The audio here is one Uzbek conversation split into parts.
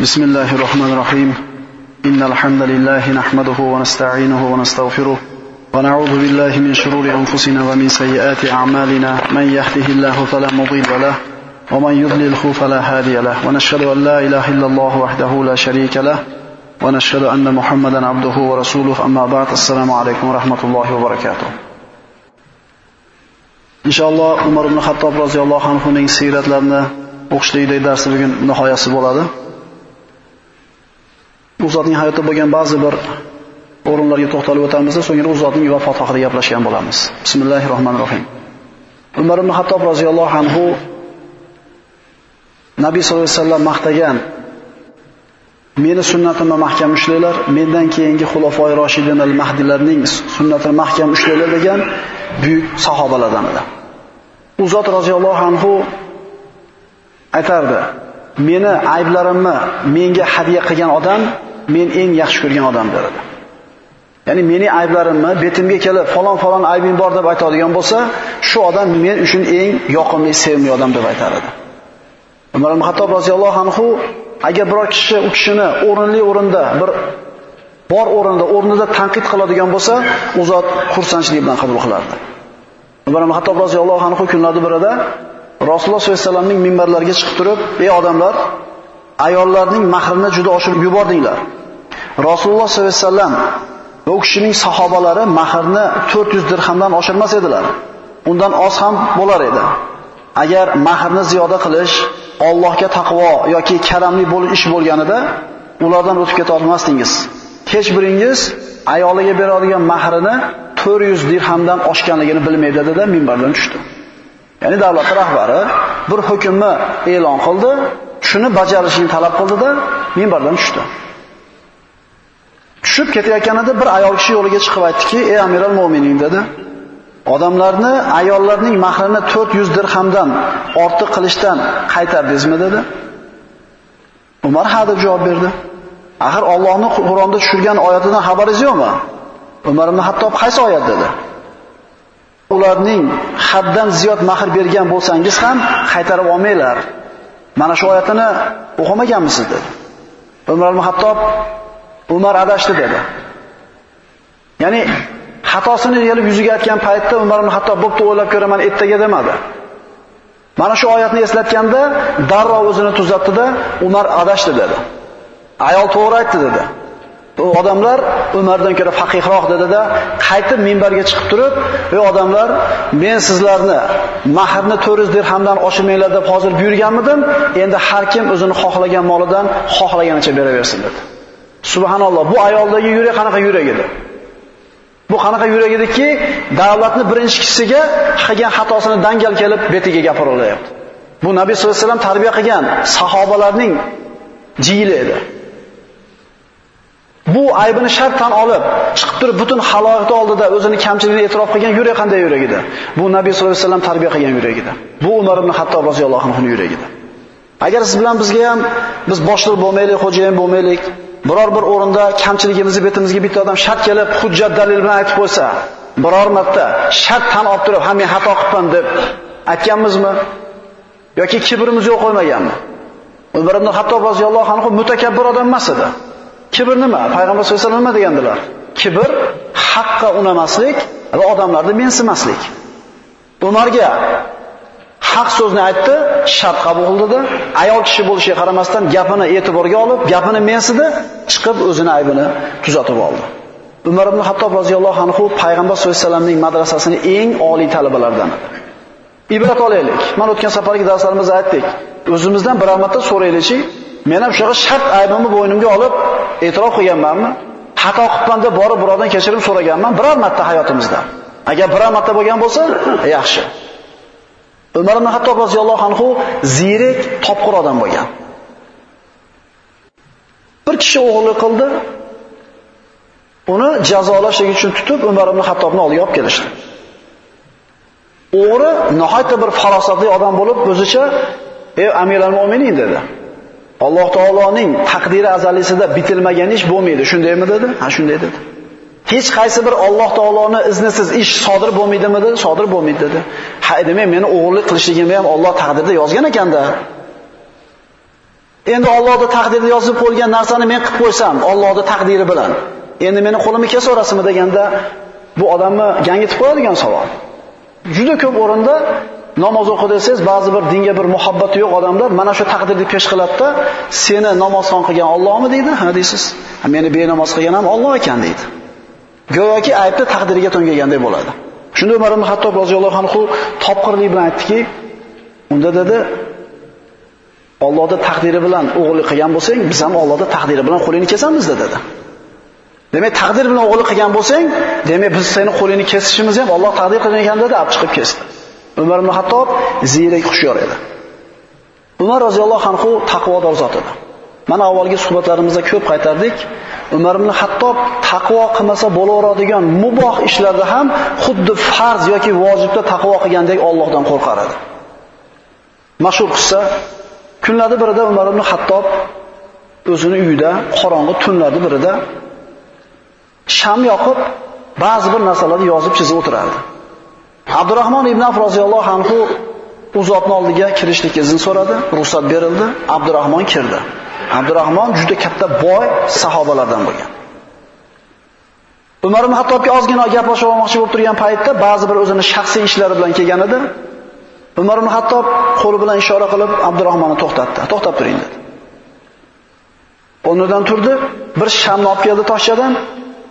بسم الله الرحمن الرحيم إن الحمد لله نحمده ونستعينه ونستغفره ونعوذ بالله من شرور أنفسنا ومن سيئات أعمالنا من يهده الله فلا مضل له ومن يضلله فلا هادي له ونشهد أن لا إله إلا الله وحده لا شريك له ونشهد أن محمدا عبده ورسوله أما بعد السلام عليكم ورحمة الله وبركاته inshaalloh umar ibn hattob roziyallohu anhuning siyratlarini o'qishlikdagi darsi bugun nihoyasi bo'ladi. U zotning hayotda bo'lgan ba'zi bir o'rinlarga to'xtalib o'tamiz so'ngra u zotning vafoti haqida gaplashgan bo'lamiz. Bismillahir rohmanir rohim umar ibn hattob roziyallohu anhu nabiy sallallohu alayhi vasallam maqtagan meni sunnatimni mahkam ushlanglar mendan keyingi xulofoi roshidin al-mahdilarning sunnatini mahkam ushlanglar degan buyuk sahobalardan edi. U zot roziyallohu anhu aytardi meni ayblarimni menga hadya qilgan odam men eng yaxshi ko'rgan odam derdi ya'ni meni ayblarimni betimga kelib falon falon aybing bor deb aytadigan bo'lsa shu odam men uchun eng yoqimli sevimli odam deb aytar edi. Umar ibn hattob roziyallohu anhu agar biror kishi u kishini o'rinli o'rinda bir bor o'rinda o'rnida tanqid qiladigan bo'lsa u zot xursandchilik bilan qabul qilardi. Umar ibn hattob roziyallohu anhu kunlarida birida rasululloh sollallohu alayhi vasallamning minbarlariga chiqib turib ey odamlar ayollarning mahrini juda oshirib yubordinglar. Rasululloh sollallohu alayhi vasallam va u kishining sahobalari mahrni 400 dirhamdan oshirmas edilar. Undan oz ham bo'lar edi. Agar mahrni ziyoda qilish Allohga taqvo yoki karamli bo'lish ish bo'lganida ulardan o'tib keta olmasdingiz. Hech biringiz ayoliga beradigan mahrini 400 dirhamdan oshganligini bilmaydi dedi minbardan tushdi. Ya'ni davlat rahbari bir hukmni e'lon qildi shuni bajarishini talab qildida minbardan tushdi. Tushib ketayotganida bir ayol kishi yo'liga chiqib aytdiki ey amiral mo'minin dedi. Odamlarni ayollarning mahrini 400 dirhamdan ortiq qilishdan qaytardingizmi? dedi. Umar ha deb javob berdi. Axir Allohning Qur'onda tushirgan oyatidan xabaringiz yo'qmi? Umar ibn hattob qaysi oyat? dedi. Ularning haddan ziyod mahr bergan bo'lsangiz ham qaytarib olmanglar. Mana shu oyatini o'qimaganmisiz? dedi. Umar ibn hattob umar adashdi dedi ya'ni xatosini yelib yuziga aytgan paytda Umar ibn Hattob bo'pti o'ylab ko'raman ertaga demadi. Mana shu oyatni eslatganda darrov o'zini tuzatdi-da, Umar adashdi dedi. Ayol to'g'ri aytdi dedi. Bu odamlar Umardan ko'ra faqihroq dedi-da, qaytib minbarga chiqib turib, "Ey odamlar, men sizlarni mahrni 400 dirhamdan oshirmanglar deb hozir buyurganmidim, endi har kim o'zini xohlagan molidan xohlaganicha beraversin" dedi. Subhanalloh, bu ayoldagi yurak qanaqa yurak edi? Bu qanaqa yurak ediki, davlatni birinchi kishisiga qilgan xatosini dangal kelib betiga gapirilyapti. Bu Nabiy sollallohu alayhi vasallam tarbiya qilgan sahobalarning jiyli edi. Bu aybini shartdan olib, chiqib turib butun haloyiqda oldida o'zini kamchiligini e'tirof qilgan yurak qanday yurak edi? Bu Nabiy sollallohu alayhi vasallam tarbiya qilgan yurak edi. Bu Umar ibn Hattob roziyallohu anhu yuragi edi. Agar siz bilan bizga ham biz boshliq bo'lmaylik, xo'jayin bo'lmaylik, biror bir o'rinda kamchiligimizni betimizga bitta odam shart kelib hujjat dalil bilan aytib qo'ysa, biror marta shart tan olib turib, "Ha men xato qilibman" deb aytganmizmi? yoki kibrimiz yo'q qo'ymaganmi? Umar ibn Hattob roziyallohu anhu mutakabbir odam emas edi. Kibr nima? Payg'ambar sollallohu alayhi vasallam nima degandilar? Kibr haqqa unamaslik va odamlarni mensimaslik. Umarga haq so'zni aytdi, shart qabul qildi. Ayol kishi bo'lishiga qaramasdan gapini e'tiborga olib, gapini mensidi, chiqib o'zini aybini tuzatib oldi. Umar ibn Hattob roziyallohu anhu payg'ambar sollallohu alayhi vasallamning madrasasining eng oliy talabalaridan. Ibrat olaylik. Mana o'tgan safargi darslarimizda aytdik. O'zimizdan bir marta so'raylikchi, men ham shunaqa shart aybimni bo'ynimga olib e'tirof qilganmanmi? Xato qilibman deb borib birovdan kechirim so'raganman biror marta hayotimizda. Agar biror marta bo'lgan bo'lsa, yaxshi. Umar ibn Hattob roziyallohu anhu zirik, topqir odam bo'lgan. Bir kishi o'g'irlik qildi. Uni jazolash uchun tutib Umar ibn Hattobni oldiga olib kelishdi. O'g'ri nihoyatda bir farosatli odam bo'lib, o'zicha "Ey amirlar mu'minin" dedi. Alloh taoloning taqdiri azalisida bitilmagan ish bo'lmaydi, shundaymi dedi? Ha, shunday dedi. Hech qaysi bir Alloh taoloning iznisiz ish sodir bo'lmaydimi dedi? Sodir bo'lmaydi dedi. Ha, demak meni o'g'irlik qilishligimni ham Alloh taqdirda yozgan ekanda. Endi Allohning taqdirida yozib qo'ygan narsani men qilib qo'ysam, Allohning taqdiri bilan, endi meni qo'limni kesaverasizmi deganda bu odamni gangitib qo'yadigan savol. Juda ko'p o'rinda namoz o'qidirsiz, ba'zi bir dinga bir muhabbati yo'q odamlar mana shu taqdirni pesh qiladida, seni namozxon qilgan Allohmi deydi, ha deysiz. Meni benamoz qilgan ham Alloh ekan deydi. Go'yoki aybni taqdiriga to'ngaganday bo'ladi. Shunda Umar ibn Hattob roziyallohu anhu topqirlik bilan aytdiki, unda dedi, Allohning taqdiri bilan o'g'li qilgan bo'lsang, biz ham Allohning taqdiri bilan qo'lini kesamiz dedi. Demak, taqdir bilan o'g'li qilgan bo'lsang, demak biz seni qo'lini kesishimiz ham Alloh taqdir qilgan ekan dedi, olib chiqib kesdi. Umar ibn Hattob ziyrak xushyor edi. Umar roziyallohu anhu taqvodor zot edi. Mana avvalgi suhbatlarimizda ko'p qaytardik. Umar ibn Hattob taqvo qilmasa bo'laveradigan muboh ishlarda ham xuddi farz yoki vojibda taqvo qilgandek Allohdan qo'rqar edi. Mashhur qissa kunlarda birida Umar ibn Hattob o'zini uyida qorong'i tunlarda birida sham yoqib ba'zi bir narsalarni yozib chizib o'tirardi. Abdurrahmon ibn Af roziyallohu anhu u zotning oldiga kirishlik izn so'radi, ruxsat berildi. Abdurrahmon kirdi. Abdurrahmon juda katta boy sahobalardan bo'lgan. Umar ibn Hattobga ozgina gaplashib olmoqchi bo'lib turgan paytda ba'zi bir o'zini shaxsiy ishlari bilan kelgan edi. Umar ibn Hattob qo'li bilan ishora qilib Abdurrahmonni to'xtatdi. To'xtab turing dedi. O'rnidan turdi, bir shamni olib keldi toshchadan,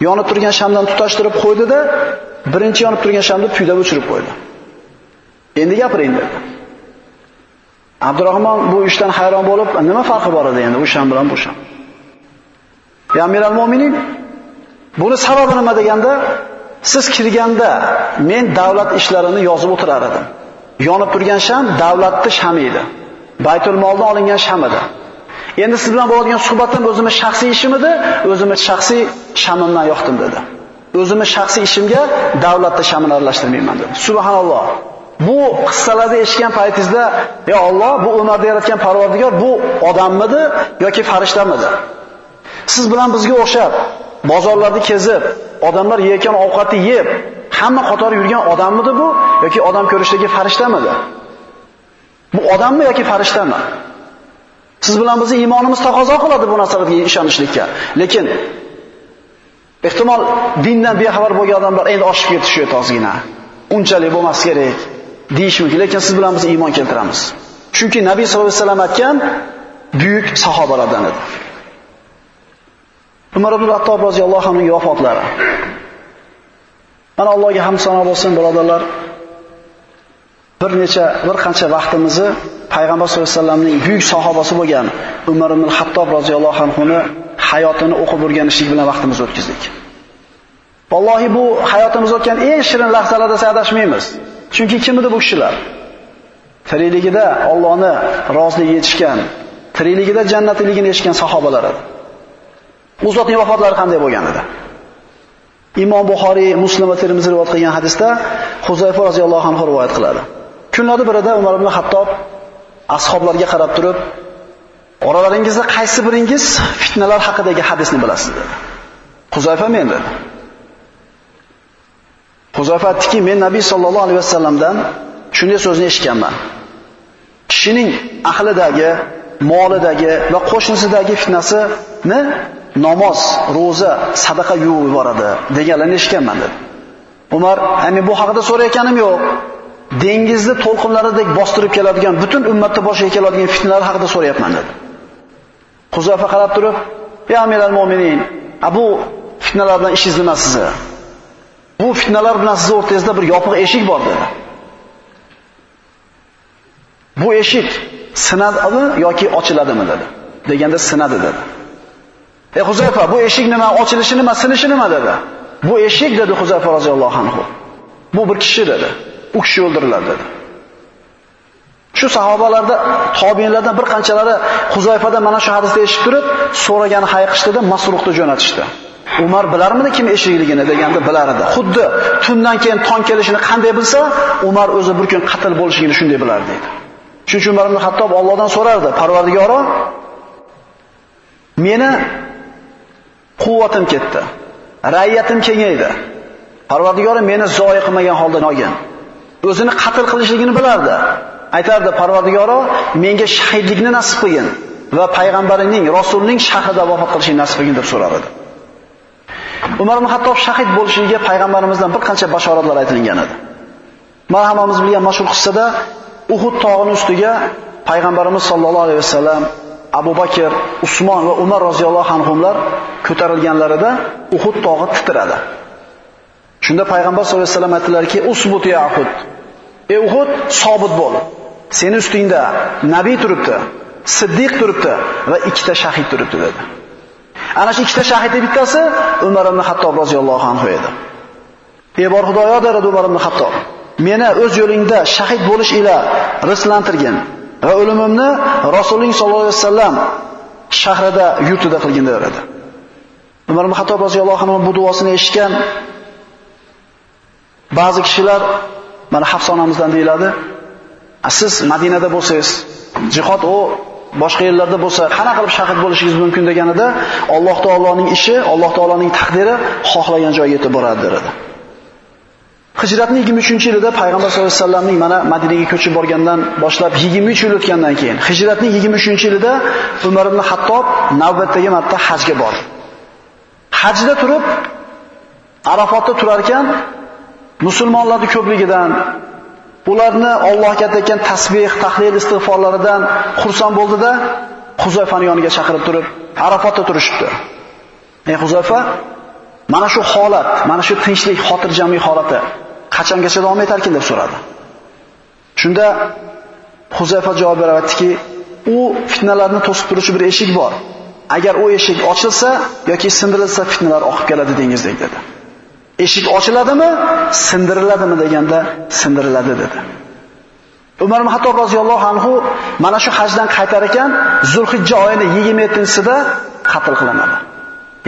yonib turgan shamdan tutashtirib qo'ydi-da, birinchi yonib turgan shamni puydab o'chirib qo'ydi. Endi gapiring dedi. Abdurrahmon bu ishdan hayron bo'lib, nima farqi bor edi endi u bilan bu sham? Ya amiral mu'minin, buni sababi nima deganda, siz kirganda men davlat ishlarini yozib o'tirar edim. Yonib turgan sham davlatning shami edi. Baytul moldan olingan sham edi. Endi siz bilan bo'ladigan suhbatim o'zimning shaxsiy ishim edi, o'zimning shaxsiy shamimdan yoqdim dedi. O'zimning shaxsiy ishimga davlatning shamini aralashtirmayman dedi. Subhanalloh. Bu qissalarni eshitgan paytingizda, "Ya Alloh, bu Umarni yaratgan Parvardigor bu odammidi yoki farishtamidi?" Siz bilan bizga o'xshab bozorlarni kezib, odamlar yeyotgan ovqatni yeb, hamma qator yurgan odammidi bu yoki odam ko'rishdagi farishtamidi? Bu odammi yoki farishtami? Siz bilan bizni iymonimiz taqozo qiladi bu narsalarga ishonishlikka. Lekin ehtimol dindan bexabar bo'lgan odamlar endi oshib ketishi ozgina. Unchalik bo'lmas kerak deyish mumkin, lekin siz bilan biz iymon keltiramiz. Chunki Nabiy sollallohu alayhi vasallam aytgan buyuk sahobalardan edi. Umar ibn Hattob roziyallohu anhu vafotlari. Mana Allohga hamd sano bo'lsin, birodarlar. Bir necha, bir qancha vaqtimizni payg'ambar sollallohu alayhi vasallamning buyuk sahobasi bo'lgan Umar ibn Hattob roziyallohu anhuni hayotini o'qib o'rganishlik bilan vaqtimizni o'tkazdik. Vallohi bu hayotimiz o'tgan eng shirin lahzalarda adashmaymiz. Chunki kim edi bu kishilar? Tirikligida Allohni roziligiga yetishgan, tirikligida jannatligini eshitgan sahobalar edi. U zotning vafotlari qanday bo'lgan edi? Imom Buxoriy, Muslim va Termiziy rivoyat qilgan hadisda Huzayfa roziyallohu anhu rivoyat qiladi. Kunlarda birida Umar ibn Hattob ashoblarga qarab turib, oralaringizda qaysi biringiz fitnalar haqidagi hadisni bilasiz dedi. Huzayfa men dedi. Huzayfa aytdiki, men Nabiy sallallohu alayhi vasallamdan shunday so'zni eshitganman. Kishining ahlidagi, molidagi va qo'shnisidagi fitnasini namoz, roza, sadaqa yuvib yuboradi deganlarni eshitganman dedi. Umar, "Ani bu haqida so'rayotganim yo'q. dengizni to'lqinlaridek bostirib keladigan, butun ummatni boshiga keladigan fitnalar haqida so'rayapman dedi. Huzayfa qarab turib, "Ya amiral mu'minin, bu fitnalar bilan ishingiz nima sizni? Bu fitnalar bilan siz o'rtangizda bir yopiq eshik bor" dedi. Bu eshik sinadimi yoki ochiladimi dedi. Deganda sinadi dedi. "Ey Huzayfa, bu eshik nima, ochilishi nima, sinishi nima?" dedi. "Bu eshik" dedi Huzayfa roziyallohu anhu. "Bu bir kishi" dedi. u kishi o'ldiriladi dedi. Shu sahobalarda tobiinlardan bir qanchalari Huzayfadan mana shu hadisni eshitib turib, so'ragani hayiqishdida Masruhni jo'natishdi. Umar bilarmidi kim eshikligini deganda bilar edi. Xuddi tundan keyin tong kelishini qanday bilsa, Umar o'zi bir kun qatl bo'lishini shunday bilar dedi. Shuning uchun Umar ibn Hattob Allohdan so'rardi, Parvardigoro, meni quvvatim ketdi. Rayyatim kengaydi. Parvardigoro meni zoyi qilmagan holda olgin. o'zini qatl qilishligini bilardi. Aytardi, Parvardigoro, menga shahidlikni nasib qilgin. va payg'ambarining, rasulning shahrida vafot qilishini nasib qilgin deb so'rar edi. Umar ibn Hattob shahid bo'lishiga payg'ambarimizdan bir qancha bashoratlar aytilgan edi. Marhamamiz bilgan mashhur qissada Uhud tog'ining ustiga payg'ambarimiz sollallohu alayhi vasallam Abu Bakr, Usmon va Umar roziyallohu anhumlar ko'tarilganlarida Uhud tog'i titradi. Shunda payg'ambar sollallohu alayhi vasallam aytdilarki, "Usbut ya Uhud." Ey Uhud, sobit bo'l. Seni ustingda nabiy turibdi, siddiq turibdi va ikkita shahid turibdi dedi. Ana shu ikkita shahidning bittasi Umar ibn Hattob roziyallohu anhu edi. Ey bor Xudoyo dedi Umar ibn Hattob, meni o'z yo'lingda shahid bo'lish ila rislantirgan va o'limimni Rasululloh sollallohu alayhi vasallam shahrida yurtida qilgin dedi. Umar ibn Hattob roziyallohu anhu bu duosini eshitgan ba'zi kishilar mana Hafsonamizdan deyiladi, siz Madinada bo'lsangiz, jihod u boshqa yerlarda bo'lsa, qanaqa qilib shahid bo'lishingiz mumkin deganida Alloh taoloning ishi, Alloh taoloning taqdiri xohlagan joyga yetib boradi dedi. Hijratning 23-yilida payg'ambar sollallohu alayhi vasallamning mana Madinaga ko'chib borgandan boshlab 23 yil o'tgandan keyin hijratning 23-yilida Umar ibn Hattob navbatdagi marta hajga bordi. Hajda turib Arafotda turar ekan musulmonlarning ko'pligidan ularni Allohga aytayotgan tasbih, tahlil, istig'forlaridan xursand bo'ldida Huzayfani yoniga chaqirib turib, Arafatda turishibdi. Ey Huzayfa, mana shu holat, mana shu tinchlik, xotirjamlik holati qachongacha davom etarkin deb so'radi. Shunda Huzayfa javob beribdiki, u fitnalarni to'sib turuvchi bir eshik bor. Agar u eshik ochilsa yoki sindirilsa fitnalar oqib keladi dengizdek dedi. Eshik ochiladimi, sindiriladimi deganda sindiriladi dedi. Umar ibn Hattob roziyallohu anhu mana shu hajdan qaytar ekan, Zulhijja oyini 27-sida qatl qilinadi.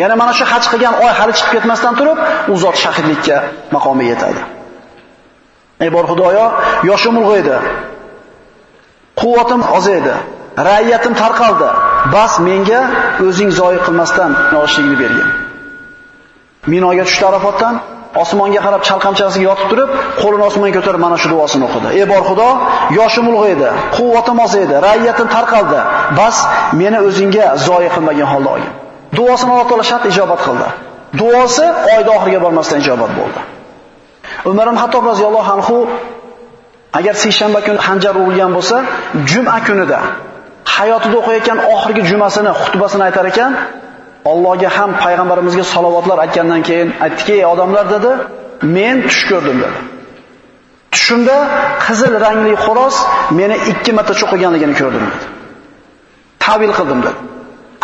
Ya'ni mana shu haj qilgan oy hali chiqib ketmasdan turib, u zot shahidlikka maqomiga yetadi. Ey bor Xudoyo, yoshim ulg'aydi. Quvvatim ozaydi. Ra'iyatim tarqaldi. Bas menga o'zing zoyi qilmasdan yoshligini bergin. Minoga tushdi Arafotdan, osmonga qarab chalqamchasiga yotib turib, qo'lini osmonga ko'tarib mana shu duosini o'qidi. Ey bor Xudo, yoshim ulg'aydi, quvvatim edi, ra'iyatim tarqaldi. Bas meni o'zingga zoyi qilmagan holda olgin. Duosini Alloh taolo shart ijobat qildi. Duosi oyda oxiriga bormasdan ijobat bo'ldi. Umar ibn Hattob roziyallohu anhu agar seshanba kuni hanjar urilgan bo'lsa, juma kunida hayotida o'qiyotgan oxirgi jumasini, xutbasini aytar ekan, Allohga ham payg'ambarimizga salovatlar aytgandan keyin aytdiki, "Ey odamlar" dedi, "Men tush ko'rdim" dedi. Tushimda qizil rangli xo'roz meni ikki marta cho'qiganligini ko'rdim dedi. Tavil qildim dedi.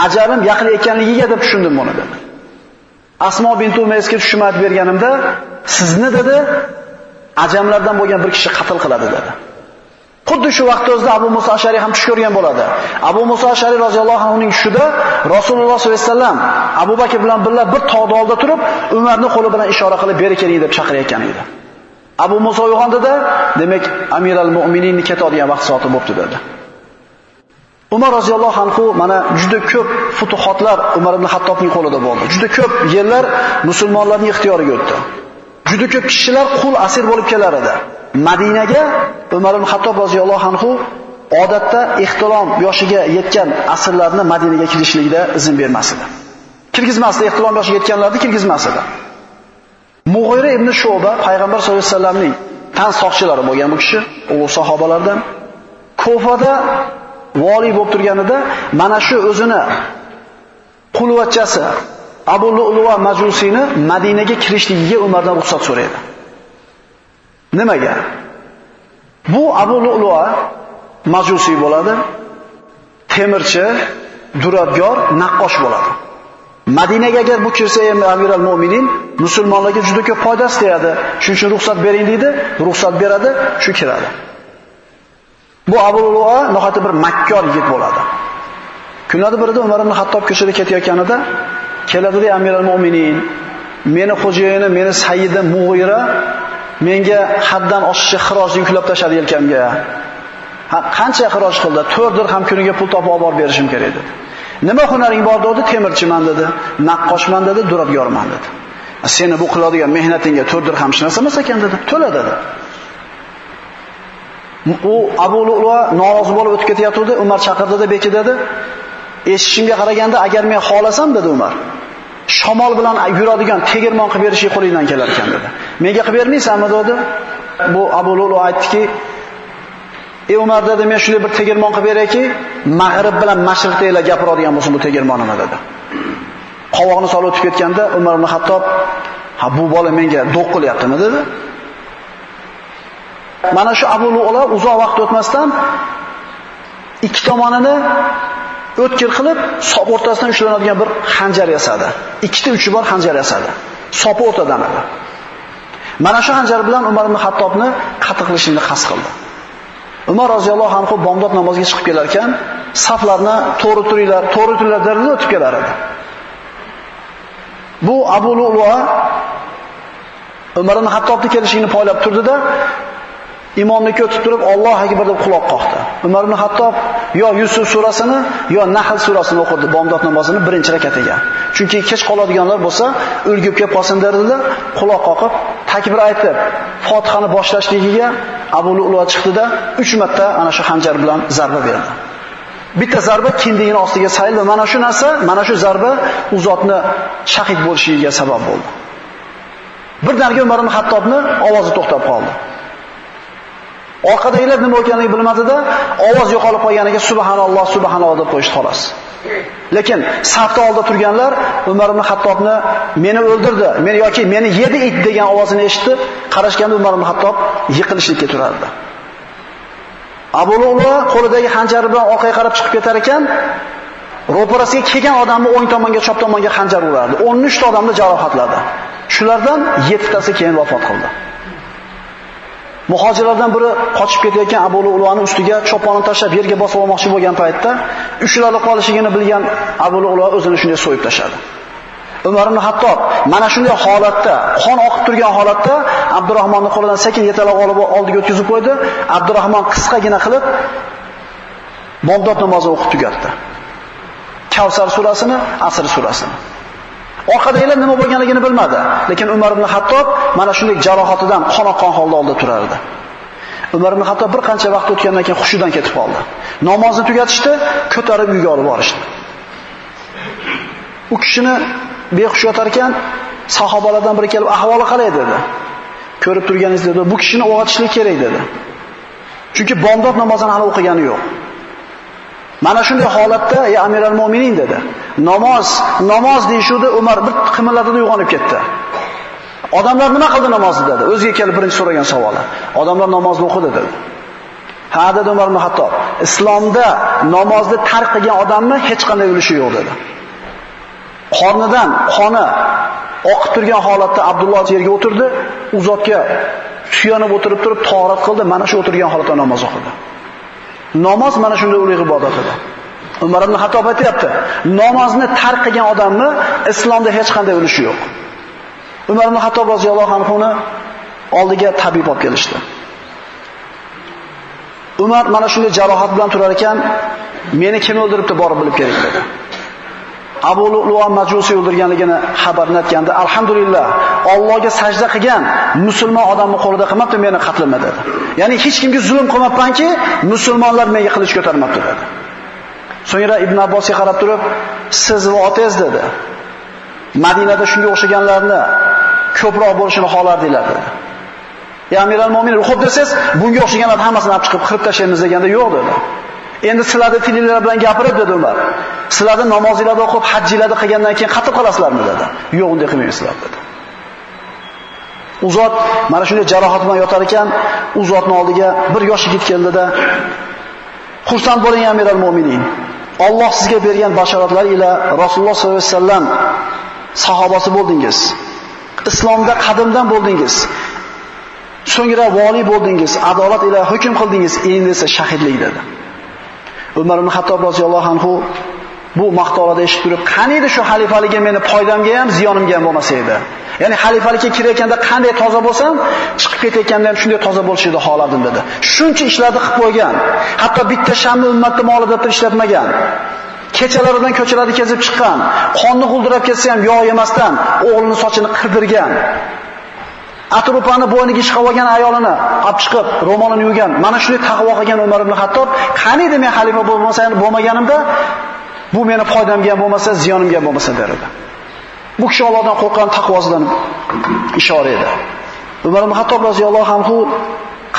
Ajalim yaqin ekanligiga deb tushundim buni dedi. Asmo bint Umaysga tushmat berganimda, sizni dedi, ajamlardan bo'lgan bir kishi qatl qiladi dedi. Xuddi shu vaqtda o'zida Abu Musa Ashari ham tush ko'rgan bo'ladi. Abu Musa Ashari roziyallohu anhu uning tushida Rasululloh sollallohu alayhi vasallam Abu Bakr bilan birga bir tog'da oldida turib, Umarni qo'li bilan ishora qilib beri keling deb chaqirayotgan edi. Abu Musa uyg'ondida, demak Amiral Mu'minin ketadigan vaqt soati bo'pti dedi. Umar roziyallohu anhu mana juda ko'p futuhotlar Umar ibn Hattobning qo'lida bo'ldi. Juda ko'p yerlar musulmonlarning ixtiyoriga o'tdi. Juda ko'p kishilar qul asir bo'lib kelar edi. Madinaga Umar ibn Xattob roziyallohu anhu odatda ehtilom yoshiga yetgan asirlarni Madinaga kirishligida izin bermas edi. Kirgizmasdi, ehtilom yoshiga yetganlarni kirgizmas edi. Mughira ibn Shuba payg'ambar sollallohu alayhi vasallamning tan soqchilari bo'lgan bu kishi, ulug' sahobalardan Kufada vali bo'lib turganida mana shu o'zini qulvachchasi Abu Lu'lu'a Majusini Madinaga kirishligiga Umardan ruxsat so'raydi. Nimaga? Bu Abu Lu'lu'a Majusi bo'ladi. Temirchi, duradgor, naqqosh bo'ladi. Madinaga agar bu kirsa ham Amiral Mu'minin musulmonlarga juda ko'p foydasi tegadi. Shuning uchun ruxsat bering deydi, ruxsat beradi, shu kiradi. Bu Abu Lu'lu'a nohati bir makkor yigit bo'ladi. Kunlarda birida Umar ibn Hattob ko'chada ketayotganida keladida Amiral Mu'minin meni xo'jayinim, meni sayyidim Mu'ayra menga haddan oshishi xirojni yuklab tashladi yelkamga. Ha, qancha xiroj qildi? 4 dirham kuniga pul topib olib borib berishim kerak dedi. Nima hunaring bor dedi? Temirchiman dedi, naqqoshman dedi, durabgorman dedi. Seni bu qiladigan mehnatingga 4 dirham hech narsa emas ekan dedi. To'la dedi. U Abu Lu'lu'a norozi bo'lib o'tib ketayotgandi, Umar chaqirdi deb Eshishimga qaraganda, agar men xohlasam dedi Umar, shamol bilan yuradigan tegirmon qilib berishni qo'lingdan kelar ekan dedi. Menga qilib bermaysanmi dedi. Bu Abu Lulu aytdiki, "Ey Umar dedi, men shunday bir tegirmon qilib berayki, mag'rib bilan mashriqdagilar gapiradigan bo'lsin bu tegirmonimni" dedi. Qovoqni solib o'tib ketganda Umar ibn Hattob, "Ha, bu bola menga do'q qilyaptimi?" dedi. Mana shu Abu Lulu uzoq vaqt o'tmasdan ikki tomonini o'tkir qilib, sop o'rtasidan ushlanadigan bir xanjar yasadi. Ikkita uchi bor xanjar yasadi. Sopi o'rtadan edi. Mana shu xanjar bilan Umar ibn Hattobni qatiqlishini qilishni qasd qildi. Umar roziyallohu anhu bomdod namoziga chiqib kelar ekan, saflarni to'g'ri turinglar, to'g'ri turinglar deb o'tib kelar edi. Bu Abu Lu'lu'a Umar ibn Hattobni kelishini poylab turdi-da, imomni ko'tib turib Alloh akbar deb quloq qoqdi. Umar ibn Hattob yo Yusuf surasini yo Nahl surasini o'qirdi bomdod namozini birinchi rakatiga. Chunki kech qoladiganlar bo'lsa, o'lgib kelib qolsin derdilar, quloq qoqib takbir aytib, Fotihani boshlashligiga Abu Lu'lu'a chiqdida 3 marta ana shu xanjar bilan zarba berdi. Bitta zarba kindigini ostiga sayildi. Mana shu narsa, mana shu zarba u zotni shahid bo'lishiga sabab bo'ldi. Bir dargi Umar ibn Hattobni ovozi to'xtab qoldi. Orqadagilar nima ekanligini bilmadida, ovoz yo'qolib qolganiga subhanalloh, subhanalloh deb qo'yishdi xolos. Lekin safda oldida turganlar Umar ibn Hattobni meni o'ldirdi, meni yoki meni yedi it degan ovozini eshitdi, qarashganda Umar ibn Hattob yiqilishlikka turardi. Abu Lu'lu qo'lidagi xanjari bilan orqaga qarab chiqib ketar ekan, ro'parasiga kelgan odamni o'ng tomonga, chap tomonga xanjar urardi. 13 ta odamni jarohatladi. Shulardan 7 tasi keyin vafot qildi. Muhojirlardan biri qochib ketayotgan Abu Lu'lu'ning ustiga cho'ponini tashlab yerga bosib olmoqchi bo'lgan paytda ushlanib qolishigini bilgan Abu Lu'lu o'zini shunday so'yib tashladi. Umar ibn Hattob mana shunday holatda, qon oqib turgan holatda Abdurrahmonni qo'lidan sekin yetalab olib oldiga o'tkazib qo'ydi. Abdurrahmon qisqagina qilib bomdod namozini o'qib tugatdi. Kavsar surasini, Asr surasini. Orqadagilar nima bo'lganligini bilmadi, lekin Umar ibn Hattob mana shunday jarohatidan qon holda oldida turardi. Umar ibn Hattob bir qancha vaqt o'tgandan keyin hushidan ketib qoldi. Namozni tugatishdi, ko'tarib uyga olib borishdi. U kishini behush yotar ekan, sahobalardan biri kelib, "Ahvoli qalay?" dedi. Ko'rib turganingiz dedi, "Bu kishini o'g'atishlik kerak" dedi. Chunki bomdod namozini hali o'qigani yo'q. Mana shunday holatda ey Amiral Mu'minin dedi. Namoz, namoz deyshudi Umar bir qimillatida uyg'onib ketdi. Odamlar nima qildi namozni dedi. O'ziga kelib birinchi so'ragan savoli. Odamlar namozni o'qidi dedi. Ha dedi Umar ibn Hattob. Islomda namozni tark qilgan odamni hech qanday ulushi yo'q dedi. Qornidan qoni oqib turgan holatda Abdulloh yerga o'tirdi, u zotga suyanib o'tirib turib torat qildi, mana shu o'tirgan holatda namoz o'qidi. Namoz mana shunday ulug' ibodat edi. Umar ibn Xattob aytayapti, namozni tark qilgan odamni islomda hech qanday ulushi yo'q. Umar ibn Xattob roziyallohu anhuni oldiga tabib olib kelishdi. Umar mana shunday jarohat bilan turar ekan, meni kim o'ldiribdi borib bilib kerak dedi. Abu Lu'lu'a Majusi o'ldirganligini xabarini aytganda, alhamdulillah, Allohga sajda qilgan musulmon odamni qo'lida qilmabdi, meni qatlama dedi. Ya'ni hech kimga zulm qilmabmanki, musulmonlar menga qilich ko'tarmabdi dedi. So'ngra Ibn Abbosga qarab turib, siz va otangiz dedi. Madinada shunga o'xshaganlarni ko'proq bo'lishini xohlardinglar dedi. Ya Amiral Mu'minin, xo'p desangiz, bunga o'xshaganlar hammasini olib chiqib qirib tashlaymiz deganda yo'q dedi. Endi sizlarni filinglar bilan gapirib dedi Umar. Sizlarni namozinglarni o'qib, hajjilarni qilgandan keyin qatib qolasizlarmi dedi. Yo'q, unday qilmaysizlar dedi. U zot mana shunday jarohat bilan yotar ekan, u zotning oldiga bir yosh yigit keldida, "Xursand bo'ling, Amiral mu'minin. Alloh sizga bergan bashoratlar ila Rasululloh sollallohu alayhi vasallam sahobasi bo'ldingiz. Islomda qadimdan bo'ldingiz. So'ngra vali bo'ldingiz, adolat ila hukm qildingiz, endi esa shahidlik dedi. Umar ibn Xattob roziyallohu anhu bu maqtolada eshitib turib, qaniydi shu xalifalikka meni foydamga ham, ziyonimga ham bo'lmasa edi. Ya'ni xalifalikka kirayotganda qanday toza bo'lsam, chiqib ketayotganda ham shunday toza bo'lish edi holatim dedi. Shuncha ishlarni qilib qo'ygan. Hatto bitta shamni ummatni molida turib ishlatmagan. Kechalaridan ko'chalarni kezib chiqqan, qonni g'uldirab ketsa ham yo'q yemasdan o'g'lining sochini qirdirgan. Atrupani bo'yniga chiqib olgan ayolini olib chiqib, ro'molini yuvgan. Mana shunday taqvo qilgan Umar ibn Hattob, qaniydi men xalifa bo'lmasam, bo'lmaganimda Bu meni foydamga ham bo'lmasa, ziyonimga ham bo'lmasa der edi. Bu kishi Allohdan qo'rqqan taqvosidan ishora edi. Umar ibn Hattob roziyallohu anhu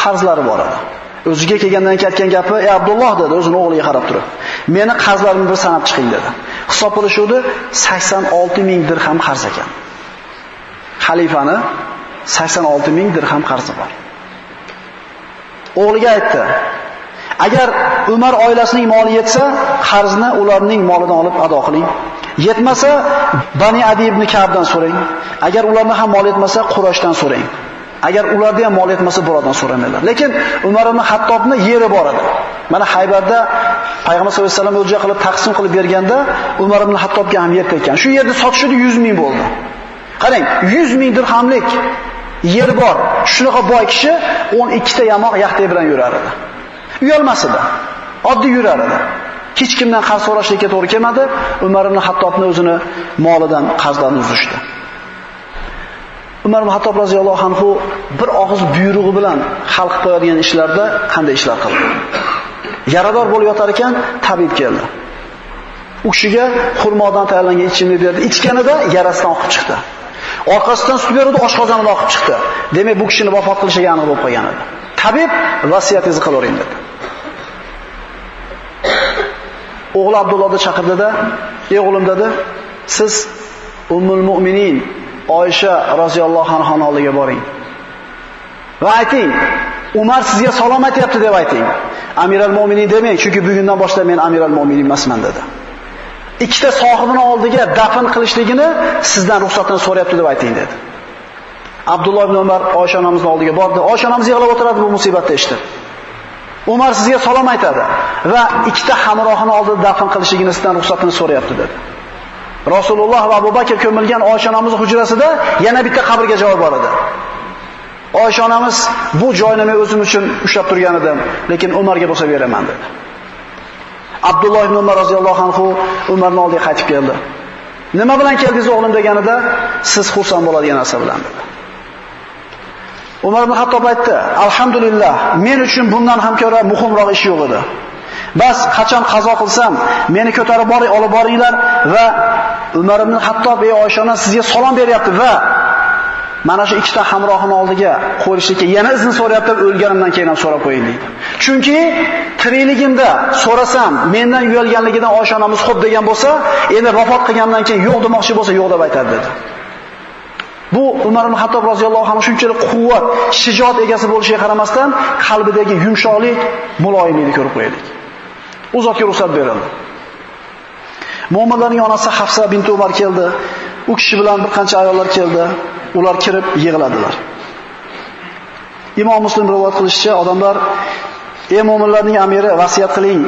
qarzlari bor edi. O'ziga kelgandan keyin aytgan gapi, "Ey Abdulloh" dedi, o'zini o'g'liga qarab turib. "Meni qarzlarimni bir sanab chiqing" dedi. Hisob qilishuvdi 86 ming dirham qarz ekan. Xalifani 86 ming dirham qarzi bor. O'g'liga aytdi: Agar Umar oilasining moli yetsa, qarzni ularning molidan olib ado qiling. Yetmasa, Bani Adi ibn Ka'bdan so'rang. Agar ularni ham mol yetmasa, Qurayshdan so'rang. Agar ularda ham mol yetmasa, birodan so'ramanglar. Lekin Umar ibn Hattobni yeri bor edi. Mana Haybarda Payg'ambar sollallohu alayhi vasallam o'lja qilib taqsim qilib berganda Umar ibn Hattobga ham yer tekkan. Shu yerda sotishdi 100 ming bo'ldi. Qarang, 100 ming dirhamlik yer bor. Shunaqa boy kishi 12 ta yamoq yaxtay bilan yurar edi. Uyalmas edi. Oddiy yurar edi. Hech kimdan qarz so'rashlikka to'g'ri kelmadi. Umar ibn Hattobni o'zini molidan qarzdan uzishdi. Umar ibn Hattob roziyallohu anhu bir og'iz buyrug'i bilan xalq qo'yadigan ishlarda qanday ishlar qildi? Yarador bo'lib yotar ekan, tabib keldi. U kishiga xurmodan tayyorlangan ichimlik berdi. Ichganida yarasidan oqib chiqdi. Orqasidan sut berdi, oshqozonidan oqib chiqdi. Demak, bu kishini vafot qilishiga aniq bo'lib qolgan edi. Tabib vasiyatingizni qilavering dedi. O'g'li Abdullohni chaqirdida, "Ey o'g'lim" dedi, "Siz Ummul Mu'minin Oysha roziyallohu anha oldiga boring. Va ayting, Umar sizga salom aytyapti deb ayting. Amiral Mu'minin demang, chunki bugundan boshlab men Amiral Mu'minin emasman dedi. Ikkita sohibini oldiga dafn qilishligini sizdan ruxsatini so'rayapti deb ayting dedi. Abdulloh ibn Umar Oysha onamizning oldiga bordi. Oysha onamiz yig'lab o'tiradi bu musibatda eshitib. Umar sizga salom aytadi va ikkita hamrohini oldida dafn qilishligini sizdan ruxsatini so'rayapti dedi. Rasululloh va Abu Bakr ko'milgan Oysha onamizning hujrasida yana bitta qabrga javob bor edi. Oysha onamiz bu joyni men o'zim uchun ushlab turgan edim, lekin Umarga bo'lsa beraman dedi. Abdulloh ibn Umar roziyallohu anhu Umarning oldiga qaytib keldi. Nima bilan keldingiz o'g'lim deganida, siz xursand bo'ladigan narsa bilan dedi. Umar ibn Hattob aytdi: "Alhamdulillah, men uchun bundan ham ko'ra muhimroq ish yo'q edi." Bas qachon qazo qilsam, meni ko'tarib boring, olib boringlar va Umar ibn Hattob ey Oyshona sizga salom beryapti va mana shu ikkita hamrohini oldiga qo'yishlikka yana izn so'rayapti, o'lganimdan keyin ham so'rab qo'ying deydi. Chunki tirikligimda so'rasam, mendan uyalganligidan oshonamiz xo'p degan bo'lsa, endi vafot qilgandan keyin yo'q demoqchi bo'lsa, yo'q deb aytadi dedi. Bu Umar ibn Hattob roziyallohu anhu shunchalik quvvat, shijoat egasi bo'lishiga qaramasdan, qalbidagi yumshoqlik, muloyimlikni ko'rib qo'ydik. U zotga ruxsat berildi. Mu'minlarning onasi Hafsa bint Umar keldi. U kishi bilan bir qancha ayollar keldi. Ular kirib yig'ladilar. Imom Muslim rivoyat qilishicha, odamlar ey mu'minlarning amiri vasiyat qiling,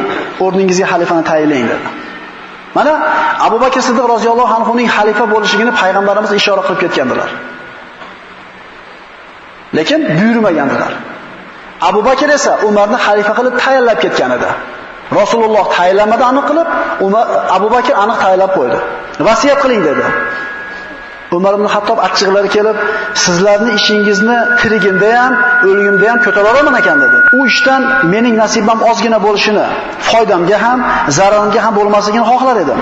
o'rningizga xalifani tayinlang dedi. Mana Abu Bakr Siddiq roziyallohu anhu ning xalifa bo'lishligini payg'ambarimiz ishora qilib ketgandilar. Lekin buyurmagandilar. Abu Bakr esa Umarni xalifa qilib tayinlab ketgan edi. Rasululloh tayinlamadi aniq qilib, Umar Abu Bakr aniq tayinlab qo'ydi. Vasiyat qiling dedi. Umar ibn Hattob achchiqlari kelib, sizlarning ishingizni tirigimda ham, o'ligimda ham ko'tara olaman ekan dedi. U ishdan mening nasibam ozgina bo'lishini, foydamga ham, zararimga ham bo'lmasligini xohlar edim.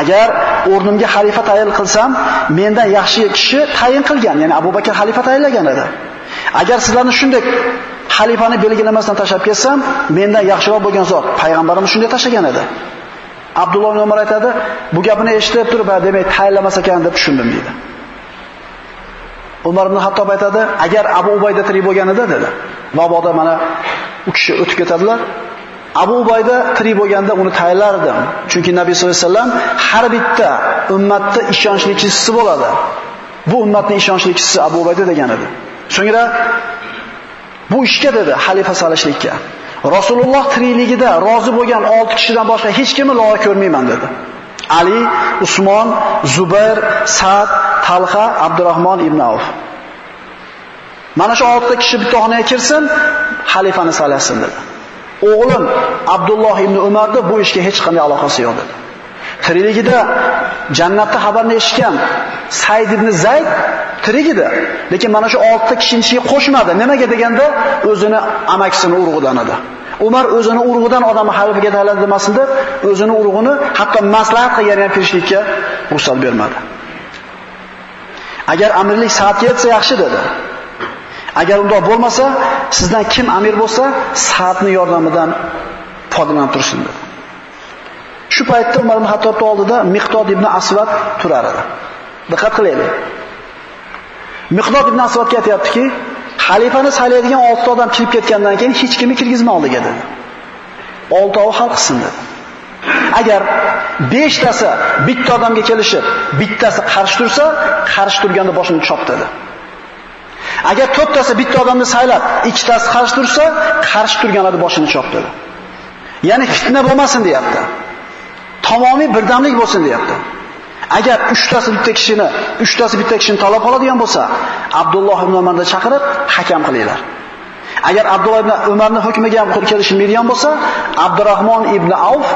Agar o'rnimga xalifa tayin qilsam, mendan yaxshi kishi tayin qilgan, ya'ni Abu Bakr xalifa tayinlagan edi. Agar sizlarni shunday xalifani belgilamasdan tashlab ketsam, mendan yaxshiroq bo'lgan zot payg'ambarimiz shunday tashlagan edi. Abdulloh ibn Umar aytadi, bu gapini eshitib turib, demak tayinlamas ekan deb tushundim dedi. Umar ibn Hattob aytadi, agar Abu Ubayda tirik bo'lganida dedi. Mabodo mana u kishi o'tib ketadilar. Abu Ubayda tirik bo'lganda uni tayinlardim. Chunki Nabiy sollallohu alayhi vasallam har bitta ummatda ishonchli kishisi bo'ladi. Bu ummatning ishonchli kishisi Abu Ubayda degan edi. So'ngra bu ishga dedi xalifa solishlikka. Rasululloh tirikligida rozi bo'lgan 6 kishidan boshqa hech kimni loyiq ko'rmayman dedi. Ali, Usmon, Zubayr, Sa'd, Talha, Abdurrahmon ibn Auf. Mana shu 6 kishi bitta xonaga kirsin, xalifani salasin dedi. O'g'lim Abdulloh ibn Umarda bu ishga hech qanday aloqasi yo'q dedi. Tirikligida jannatda xabarni eshitgan Said ibn Zayd tirik lekin mana shu 6 ta kishining ichiga qo'shmadi. Nimaga deganda o'zini amakisini urug'idan edi. Umar o'zini urug'idan odamni xalifaga tayinladi demasin deb, o'zini urug'ini hatto maslahat qilgan ham kirishlikka ruxsat bermadi. Agar amirlik Sa'dga yetsa yaxshi dedi. Agar undoq bo'lmasa, sizdan kim amir bo'lsa, saatni yordamidan foydalanib tursin dedi. Shu paytda Umar ibn Xattobning oldida Miqdod ibn Asvad turar edi. Diqqat qilaylik. Miqdod ibn Aswadga aytayaptiki, xalifani saylaydigan 6 odam kirib ketgandan keyin hech kimni kirgizma oldiga dedi. 6 ovi qilsin dedi. Agar 5 tasi bitta odamga kelishib, bittasi qarshi tursa, qarshi turganda boshini chop dedi. Agar tasi bitta odamni saylab, ikkitasi qarshi tursa, qarshi turganlar boshini chop dedi. Ya'ni fitna bo'lmasin deyapti. Tamomiy birdamlik bo'lsin deyapti. Agar uchtasi bitta kishini, uchtasi bitta kishini talab oladigan bo'lsa, Abdulloh ibn Umarni chaqirib hakam qilinglar. Agar Abdulloh ibn Umarni hukmiga ham kelishilmaydigan bo'lsa, Abdurrahmon ibn Auf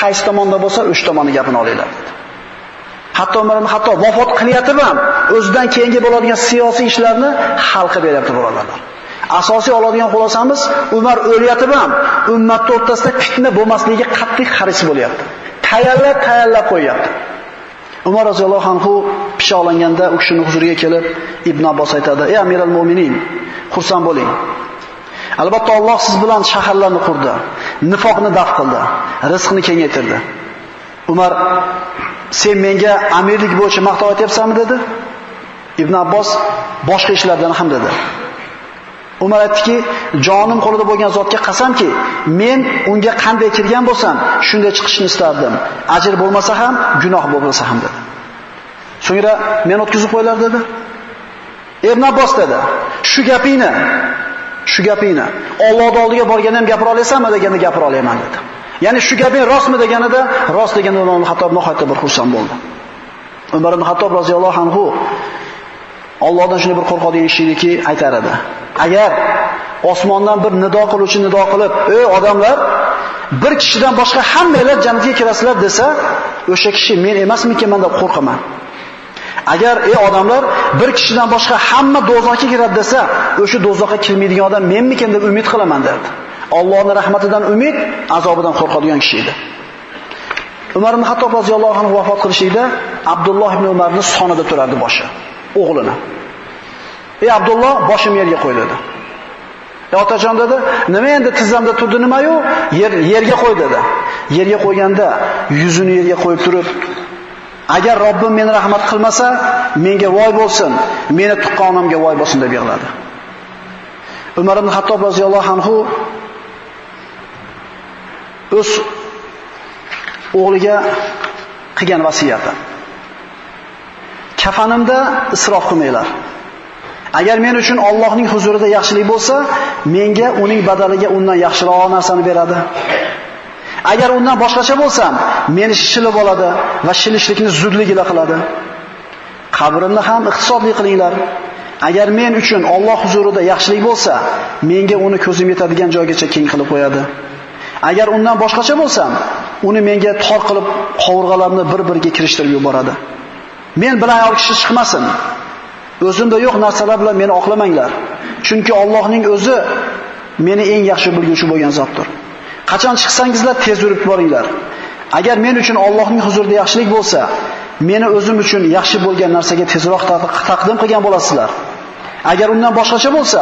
qaysi tomonda bo'lsa, o'sha tomonni gapini olinglar dedi. Hatto Umar ibn Hatto vafot qilyapti ham o'zidan keyingi bo'ladigan siyosiy ishlarni hal qilib beryapti birodarlar. Asosiy oladigan xulosamiz Umar o'lyapti ham ummat o'rtasida fitna bo'lmasligiga qattiq haris bo'lyapti. Tayyorlab, tayyorlab qo'yapti. Umar roziyallohu anhu pishoqlanganda u kishining huzuriga kelib Ibn Abbos aytadi: "Ey Amiral Mu'minin, xursand bo'ling. Albatta Alloh siz bilan shaharlarni qurdi, nifoqni daf qildi, rizqni kengaytirdi." Umar sen menga amirlik bo'yicha maqtov aytyapsanmi dedi. Ibn Abbos boshqa ishlardan ham dedi. Umar aytdiki, jonim qo'lida bo'lgan zotga qasamki, men unga qanday kirgan bo'lsam, shunday chiqishni istardim. Ajr bo'lmasa ham, gunoh bo'lsa ham dedi. So'ngra men o'tkazib qo'ylar dedi. Ibn Abbos dedi, shu gapingni, shu gapingni Alloh oldiga borganda ham gapira olasanmi deganda gapira olaman dedi. Ya'ni shu gaping rostmi deganida, rost deganda Umar ibn Xattob nihoyatda bir xursand bo'ldi. Umar ibn Xattob roziyallohu anhu Allohdan shuni bir qo'rqadigan ish aytar edi. Agar osmondan bir nido qiluvchi nido qilib, "Ey odamlar, bir kishidan boshqa hammanglar jannatga kirasizlar" desa, o'sha kishi men emasmikan deb qo'rqaman. Agar ey odamlar, bir kishidan boshqa hamma dozoqqa kiradi desa, o'sha dozoqqa kirmaydigan odam menmikan deb umid qilaman derdi. Allohning rahmatidan umid, azobidan qo'rqadigan kishi edi. Umar ibn Hattob roziyallohu anhu vafot qilishida Abdulloh ibn Umarning sonida turardi boshi. O'g'lini. Ey Abdulloh, boshim yerga qo'y dedi. Ey otajon dedi, nima endi tizzamda turdi nima-yu? Yer yerga qo'y dedi. Yerga qo'yganda yuzini yerga qo'yib turib, agar Robbim meni rahmat qilmasa, menga voy bo'lsin, meni tuqqonimga voy bo'lsin deb yig'ladi. Umar ibn Hattob roziyallohu anhu o'z o'g'liga qilgan vasiyati. Kafanimda isrof qilmanglar. Agar men uchun Allohning huzurida yaxshilik bo'lsa, menga uning badaliga undan yaxshiroq narsani beradi. Agar undan boshqacha bo'lsam, meni shilib oladi va shilishlikni zudligida qiladi. Qabrimni ham iqtisodli qilinglar. Agar men uchun Alloh huzurida yaxshilik bo'lsa, menga uni ko'zim yetadigan joygacha keng qilib qo'yadi. Agar undan boshqacha bo'lsam, uni menga tor qilib qovurg'alarimni bir-biriga kirishtirib yuboradi. Men bilan ayol kishi chiqmasin. O'zimda yo'q narsalar bilan meni oqlamanglar. Chunki Allohning o'zi meni eng yaxshi bilguvchi bo'lgan zotdir. Qachon chiqsangizlar tez yurib boringlar. Agar men uchun Allohning huzurida yaxshilik bo'lsa, meni o'zim uchun yaxshi bo'lgan narsaga tezroq taqdim qilgan bo'lasizlar. Agar undan boshqacha bo'lsa,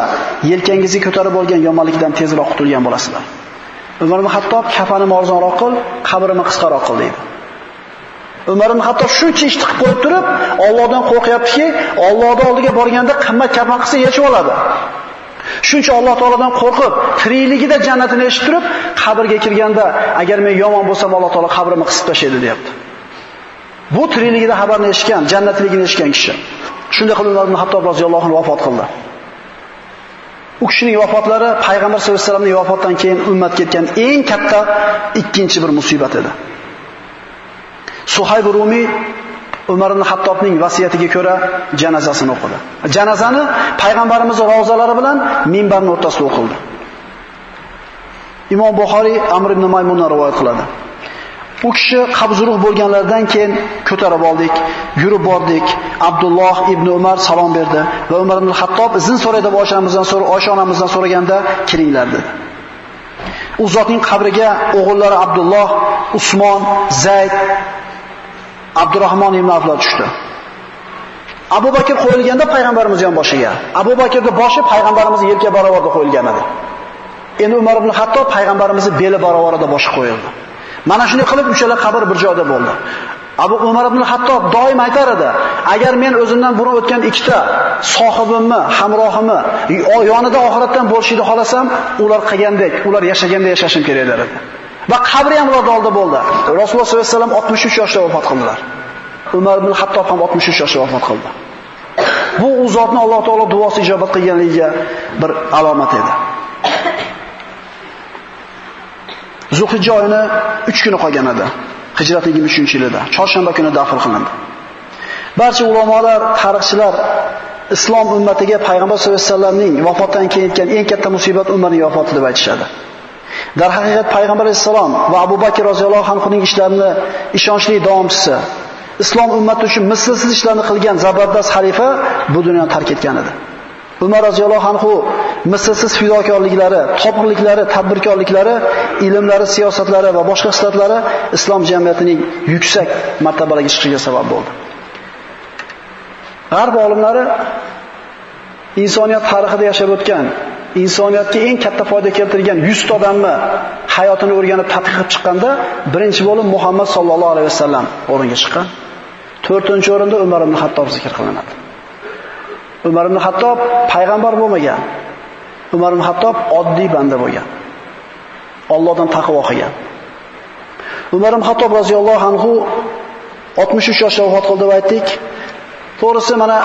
yelkangizni ko'tarib olgan yomonlikdan tezroq qutulgan bo'lasizlar. Umar ibn Hattob kafani arzonroq qil, qabrini qisqaroq qil deydi. Umar ibn Hattob shuncha ishni qilib qo'yib turib, Allohdan qo'rqyaptiki, Allohning oldiga borganda qimmat kafan qilsa yechib oladi. Shuncha Alloh taoladan qo'rqib, tirikligida jannatini eshitib turib, qabrga kirganda, agar men yomon bo'lsam, Alloh taolo qabrimni qisib tashlaydi, deyapti. Bu tirikligida xabarni eshitgan, jannatligini eshitgan kishi. Shunday qilib Umar ibn Hattob roziyallohu anhu vafot qildi. U kishining vafotlari payg'ambar sollallohu alayhi vasallamning vafotidan keyin ummat ketgan eng katta ikkinchi bir musibat edi. Suhayb Rumi Umar ibn Hattobning vasiyatiga ko'ra janozasini o'qidi. Janozani payg'ambarimiz ro'zalari bilan minbarning o'rtasida o'qildi. Imom Buxoriy Amr ibn Maymundan rivoyat qiladi. U kishi qabzuruq bo'lganlardan keyin ko'tarib oldik, yurib bordik. Abdulloh ibn Umar salom berdi va Umar ibn Hattob izn so'raydi boshimizdan so'ra, oshonamizdan so'raganda kiringlar dedi. U zotning qabriga o'g'illari Abdulloh, Usmon, Zayd, Abdurrahmon ibn Avf tushdi. Abu Bakr qo'yilganda payg'ambarimiz ham boshiga. Abu Bakrning boshi payg'ambarimizning yelka barobarida qo'yilgan edi. Endi Umar ibn Hattob payg'ambarimizning beli barobarida boshi qo'yildi. Mana shunday qilib uchala qabr bir joyda bo'ldi. Abu Umar ibn Hattob doim aytar edi, agar men o'zimdan burun o'tgan ikkita sohibimni, hamrohimni yonida oxiratdan bo'lishini xolasam, ular qilgandek, ular yashaganda yashashim kerak edi. Va qabri ham ularning oldida bo'ldi. Rasululloh sollallohu alayhi vasallam 63 yoshda vafot qildilar. Umar ibn Hattob ham 63 yoshda vafot qildi. Bu u zotni Alloh taolo duosi ijobat qilganligiga bir alomat edi. Zulhijja oyini 3 kuni qolgan edi. Hijrat 23-yilida, chorshanba kuni dafn qilindi. Barcha ulamolar, tarixchilar islom ummatiga payg'ambar sollallohu alayhi vasallamning vafotidan keyin yetgan eng katta musibat Umarning vafoti deb aytishadi. Darhaqiqat payg'ambar alayhisalom va Abu Bakr roziyallohu anhuning ishlarini ishonchli davomchisi, islom ummati uchun mislsiz ishlarni qilgan zabardast xalifa bu dunyoni tark etgan edi. Umar roziyallohu anhu mislsiz fidokorliklari, topqirliklari, tadbirkorliklari, ilmlari, siyosatlari va boshqa xislatlari islom jamiyatining yuksak martabalarga chiqishiga sabab bo'ldi. G'arb olimlari insoniyat tarixida yashab o'tgan, insoniyatga eng katta foyda keltirgan 100 ta odamni hayotini o'rganib tadqiq chiqqanda, birinchi bo'lib Muhammad sallallohu alayhi vasallam o'ringa chiqqan. To'rtinchi o'rinda Umar ibn Hattob zikr qilinadi. Umar ibn Hattob payg'ambar bo'lmagan. Umar ibn Hattob oddiy banda bo'lgan. Allohdan taqvo qilgan. Umar ibn Hattob roziyallohu anhu 63 yoshda vafot qildi deb aytdik. To'g'risi mana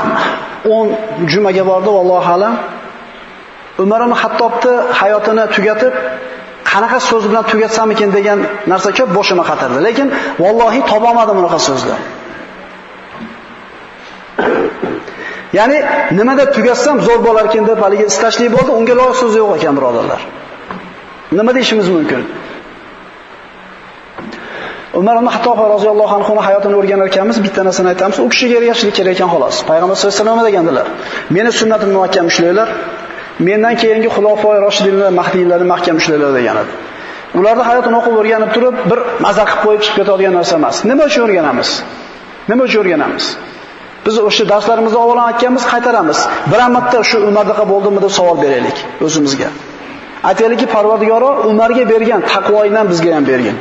10 jumaga bordi vallohu alam. Umar ibn Hattobni hayotini tugatib, qanaqa so'z bilan tugatsam ekan degan narsa ko'p boshimga qatardi. Lekin vallohi topolmadim unaqa so'zni. Ya'ni nima deb tugatsam zo'r bo'lar ekan deb haligi istashli bo'ldi, unga loyiq so'z yo'q ekan birodarlar. Nima deyishimiz mumkin? Umar ibn Hattob roziyallohu anhu hayotini o'rganar ekanmiz, bitta narsani aytamiz, u kishiga yaxshilik kerak ekan xolos. Payg'ambar sollallohu alayhi vasallam degandilar. Meni sunnatimni mahkam ushlanglar, mendan keyingi xulofoi roshidinlar, mahdiylarni mahkam ushlanglar degan edi. Ularni hayotini o'qib o'rganib turib, bir maza qilib qo'yib chiqib ketadigan narsa emas. Nima uchun o'rganamiz? Nima uchun o'rganamiz? Biz o'sha darslarimizda avvalan aytganmiz, qaytaramiz. Bir marta shu Umardaqa bo'ldimi deb savol beraylik o'zimizga. Aytaylikki, Parvardigoro Umarga bergan taqvoidan bizga ham bergan.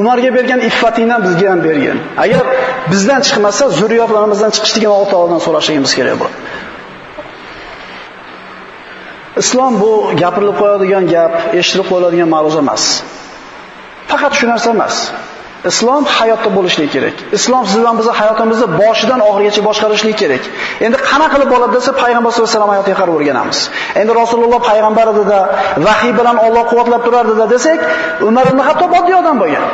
Umarga bergan iffatingdan bizga ham bergin. Agar bizdan chiqmasa, zurriyotlarimizdan chiqishligini Alloh taoladan so'rashimiz kerak bu. Islom bu gapirilib qo'yadigan gap, eshitilib qo'yadigan ma'ruza emas. Faqat shu narsa emas. Islom hayotda bo'lishi kerak. Islom sizdan bizni hayotimizni boshidan oxirigacha boshqarishi kerak. Endi qanaqa qilib bo'ladi desa, payg'ambar sollallohu alayhi vasallam hayotiga qarab o'rganamiz. Endi Rasululloh payg'ambar edida, vahiy bilan Alloh quvvatlab turardi desak, Umar ibn Xattob oddiy odam bo'lgan.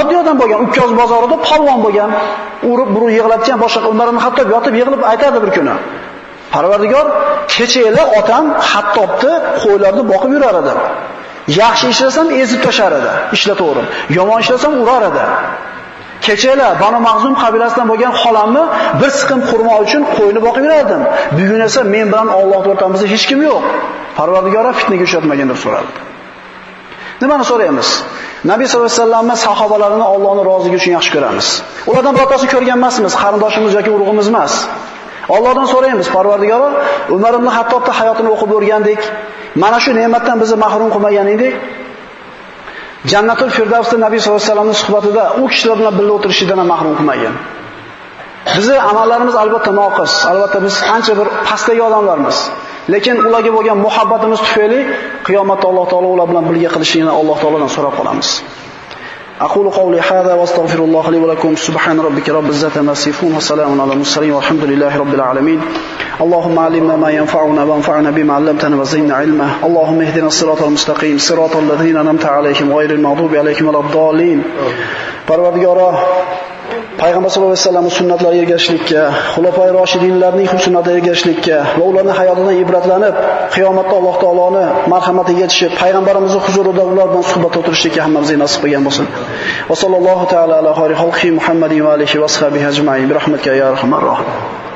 Oddiy odam bo'lgan, Ukkoz bozorida polvon bo'lgan, urib burib yig'latgan boshqa Umar ibn Xattob yotib yig'ilib aytadi bir kuni. Parvardigor, kechaylar otam Xattobni qo'ylarni boqib yurar edi. Yaxshi ishlasam ezib tashar edi, ishlataverim. Yomon ishlasam urar edi. Kechalar Banu Mag'zum qabilasidan bo'lgan xolamni bir siqim xurmo uchun qo'yni boqib yurardim. Bugun esa men bilan Alloh o'rtamizda hech kim yo'q. Parvardigora fitnaga uchratmagin deb so'radi. Nimani so'raymiz? Nabiy sollallohu alayhi vasallamni sahobalarini Allohning roziligi uchun yaxshi ko'ramiz. Ulardan birortasini ko'rgan emasmiz, qarindoshimiz yoki urug'imiz emas. Allohdan so'raymiz, Parvardigoro, Umar ibn Hattobning hayotini o'qib o'rgandik. Mana shu ne'matdan bizni mahrum qilmaganingdek, Jannatul Firdavsda Nabiy sollallohu alayhi vasallamning suhbatida u kishilar bilan birga o'tirishidan ham mahrum qilmagan. Bizi amallarimiz albatta noqis, albatta biz qancha bir pastdagi odamlarmiz. Lekin ularga bo'lgan muhabbatimiz tufayli qiyomatda Alloh taolo ular bilan birga qilishini Alloh taolodan so'rab qolamiz. أقول قولي هذا وأستغفر الله لي ولكم. سبحان ربك رب العزة عما يصفون وسلام على المرسلين والحمد لله رب العالمين. اللهم علمنا ما ينفعنا وانفعنا بما علمتنا وزدنا علما اللهم اهدنا الصراط المستقيم. صراط الذين أنعمت عليهم غير المغضوب عليهم ولا الضالين. Parvardigoro Payg'ambar sollallohu alayhi vasallam sunnatlariga ergashishlikka, xulofoi roshidinlarning sunnatiga ergashishlikka va ularning hayotidan ibratlanib, qiyomatda Alloh taoloni marhamatiga yetishib, payg'ambarimizning huzurida ular bilan suhbat o'tirishlikka hammamizga nasib qilgan bo'lsin. Va sallallohu taala ala xayri xalqi Muhammadin va alihi va ashabihi ajma'in bi rahmatika ya arhamar rohim.